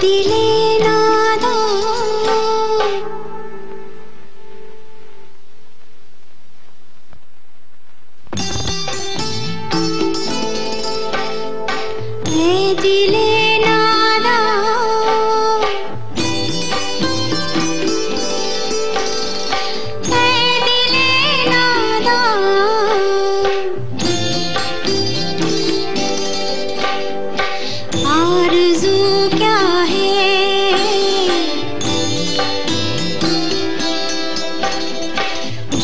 दिले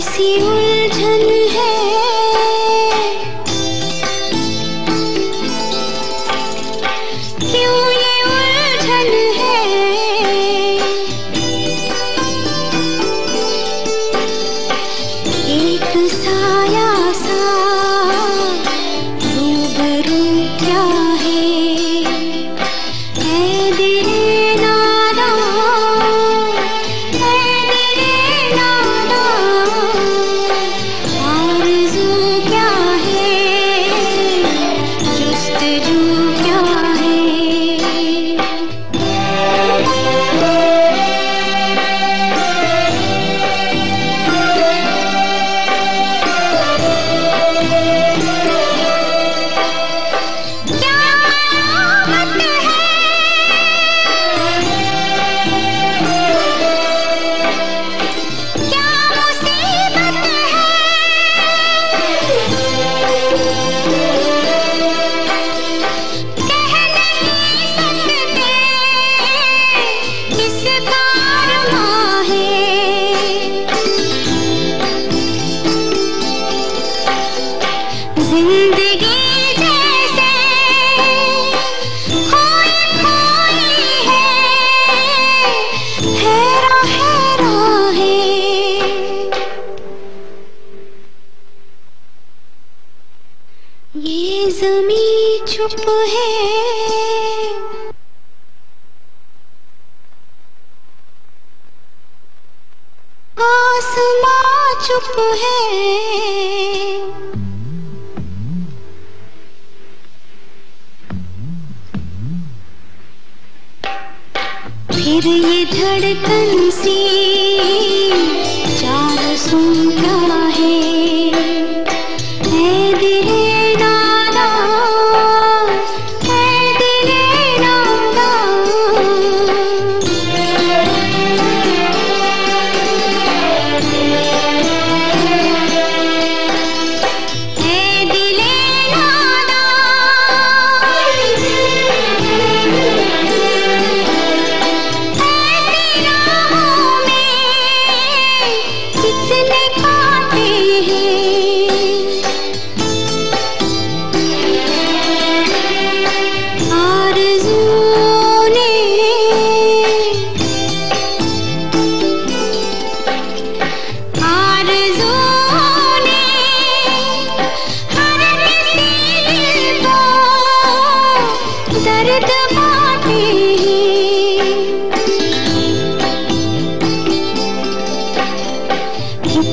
सी उलझन है। चुप है। आसमां चुप है। फिर ये धड़कन सी चार सुनता है।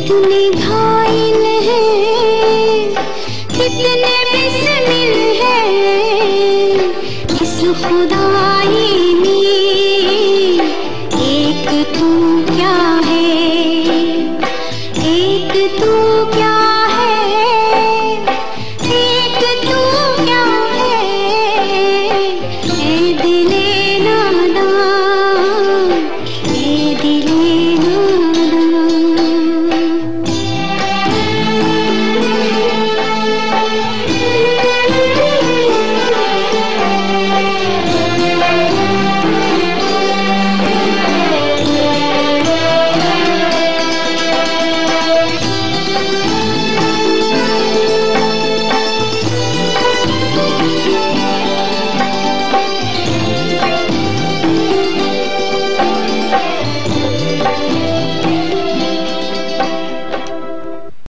कितने घायल हैं कितने बिस्मिल हैं इस खुदाई